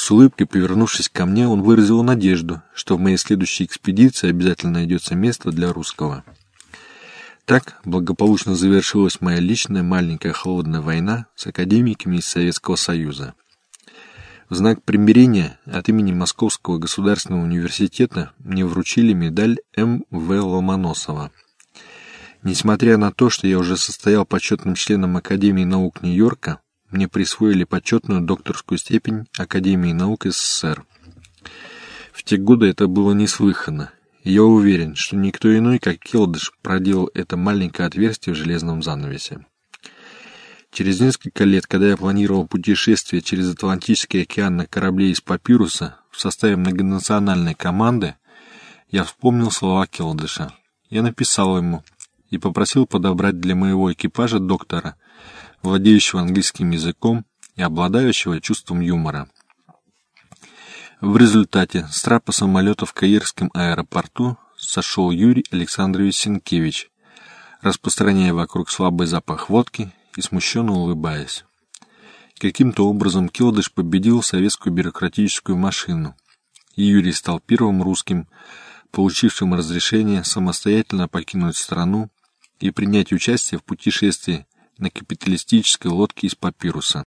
С улыбкой повернувшись ко мне, он выразил надежду, что в моей следующей экспедиции обязательно найдется место для русского. Так благополучно завершилась моя личная маленькая холодная война с академиками из Советского Союза. В знак примирения от имени Московского государственного университета мне вручили медаль М.В. Ломоносова. Несмотря на то, что я уже состоял почетным членом Академии наук Нью-Йорка, мне присвоили почетную докторскую степень Академии наук СССР. В те годы это было неслыханно, я уверен, что никто иной, как Келдыш, проделал это маленькое отверстие в железном занавесе. Через несколько лет, когда я планировал путешествие через Атлантический океан на корабле из папируса в составе многонациональной команды, я вспомнил слова Келдыша. Я написал ему и попросил подобрать для моего экипажа доктора, владеющего английским языком и обладающего чувством юмора. В результате с трапа самолета в Каирском аэропорту сошел Юрий Александрович Сенкевич, распространяя вокруг слабый запах водки и смущенно улыбаясь. Каким-то образом Келдыш победил советскую бюрократическую машину, и Юрий стал первым русским, получившим разрешение самостоятельно покинуть страну и принять участие в путешествии на капиталистической лодке из папируса.